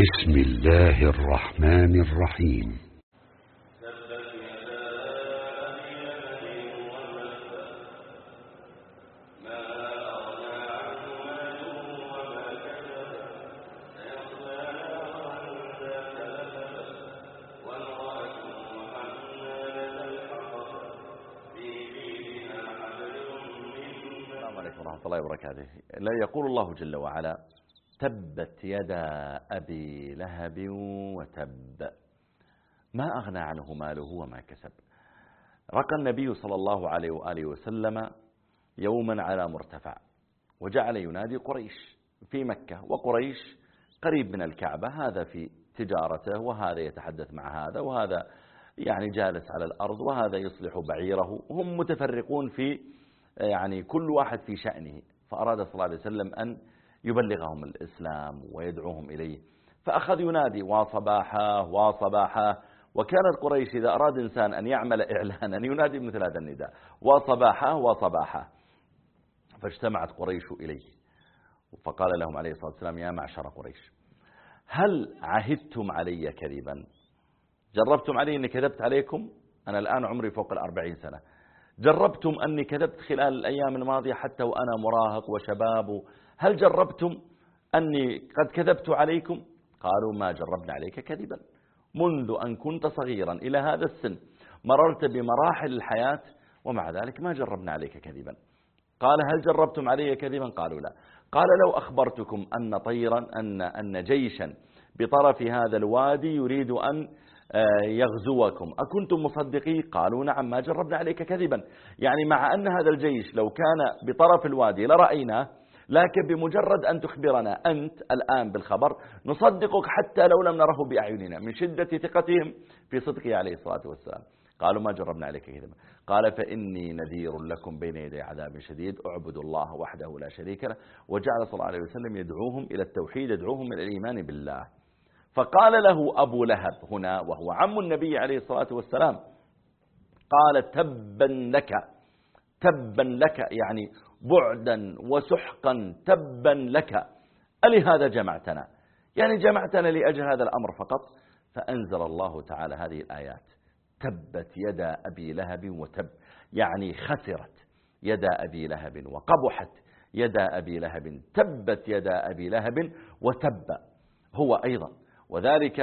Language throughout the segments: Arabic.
بسم الله الرحمن الرحيم. السلام عليكم ورحمة الله وبركاته. لا يقول الله جل وعلا تبت يدا أبي لهب وتب. ما أغنى عنه ماله وما كسب. رقى النبي صلى الله عليه وآله وسلم يوما على مرتفع وجعل ينادي قريش في مكة وقريش قريب من الكعبة هذا في تجارته وهذا يتحدث مع هذا وهذا يعني جالس على الأرض وهذا يصلح بعيره. هم متفرقون في يعني كل واحد في شأنه. فأراد صلى الله عليه وسلم أن يبلغهم الإسلام ويدعوهم إليه. فأخذ ينادي وصباحا وصباحا وكانت قريش إذا أراد إنسان أن يعمل إعلانا ينادي مثل هذا النداء وصباحا وصباحا فاجتمعت قريش إليه. فقال لهم عليه الصلاة والسلام يا معشر قريش هل عهدتم علي كذبا؟ جربتم علي أني كذبت عليكم؟ أنا الآن عمري فوق الأربعين سنة. جربتم أني كذبت خلال الأيام الماضية حتى وأنا مراهق وشباب هل جربتم أني قد كذبت عليكم؟ قالوا ما جربنا عليك كذبا. منذ أن كنت صغيرا إلى هذا السن مررت بمراحل الحياة ومع ذلك ما جربنا عليك كذبا. قال هل جربتم علي كذبا؟ قالوا لا. قال لو أخبرتكم أن طيرا أن, أن جيشا بطرف هذا الوادي يريد أن يغزوكم. أكنتم مصدقي؟ قالوا نعم ما جربنا عليك كذبا. يعني مع أن هذا الجيش لو كان بطرف الوادي لرأيناه لكن بمجرد أن تخبرنا أنت الآن بالخبر نصدقك حتى لو لم نره بأعيننا من شدة ثقتهم في صدقه عليه الصلاة والسلام. قالوا ما جربنا عليك كذبا قال فإني نذير لكم بين يدي عذاب شديد اعبدوا الله وحده لا شريك له وجعل صلى الله عليه وسلم يدعوهم إلى التوحيد يدعوهم إلى الإيمان بالله. فقال له أبو لهب هنا وهو عم النبي عليه الصلاة والسلام قال تبا لك تبا لك يعني بعدا وسحقا تبا لك. ألهذا جمعتنا؟ يعني جمعتنا لأجل هذا الأمر فقط. فأنزل الله تعالى هذه الآيات. تبت يدا أبي لهب وتب. يعني خسرت يدا أبي لهب وقبحت يدا أبي لهب. تبت يدا أبي لهب وتب. هو أيضا. وذلك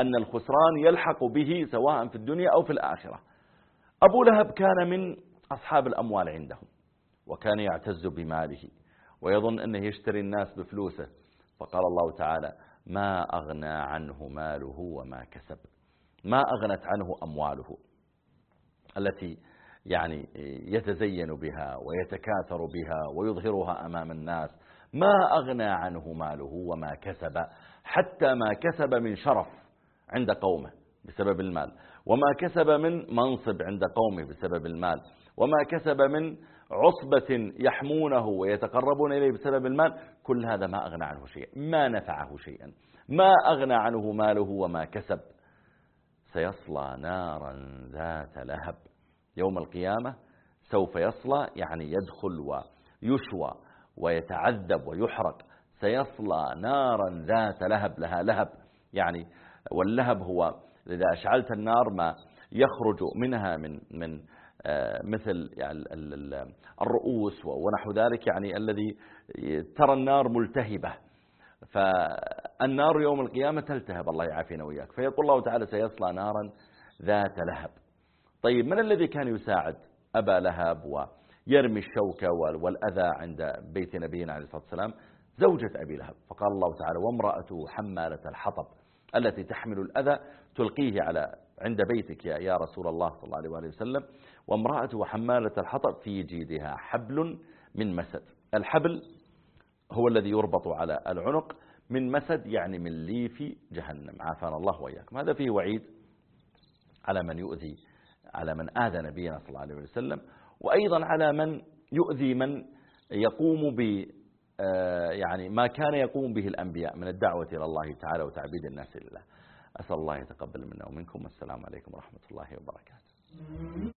أن الخسران يلحق به سواء في الدنيا أو في الآخرة. أبو لهب كان من أصحاب الأموال عندهم. وكان يعتز بماله ويظن أنه يشتري الناس بفلوسه. فقال الله تعالى ما أغنى عنه ماله وما كسب. ما أغنت عنه أمواله التي يعني يتزين بها ويتكاثر بها ويظهرها أمام الناس. ما أغنى عنه ماله وما كسب حتى ما كسب من شرف عند قومه بسبب المال وما كسب من منصب عند قومه بسبب المال وما كسب من عصبة يحمونه ويتقربون إليه بسبب المال كل هذا ما أغنى عنه شيئا ما نفعه شيئا ما أغنى عنه ماله وما كسب. سيصلى نارا ذات لهب. يوم القيامة سوف يصلى يعني يدخل ويشوى ويتعذب ويحرق. سيصلى نارا ذات لهب لها لهب يعني واللهب هو إذا أشعلت النار ما يخرج منها من من مثل يعني الرؤوس ونحو ذلك يعني الذي ترى النار ملتهبة. فالنار يوم القيامة تلتهب الله يعافينا وإياك. فيقول الله تعالى سيصلى نارا ذات لهب. طيب من الذي كان يساعد أبا لهب ويرمي الشوكة والأذى عند بيت نبينا عليه الصلاة والسلام؟ زوجة أبي لهب. فقال الله تعالى وامرأته حمالة الحطب التي تحمل الأذى تلقيه على عند بيتك يا, يا رسول الله صلى الله عليه وآله وسلم وامرأته حمالة الحطب في جيدها حبل من مسد. الحبل هو الذي يربط على العنق من مسد يعني من ليف جهنم. عافانا الله وإياكم. هذا فيه وعيد على من يؤذي على من آذى نبينا صلى الله عليه وسلم وأيضا على من يؤذي من يقوم ب يعني ما كان يقوم به الأنبياء من الدعوة إلى الله تعالى وتعبيد الناس لله. أسأل الله يتقبل منا ومنكم. والسلام عليكم ورحمة الله وبركاته.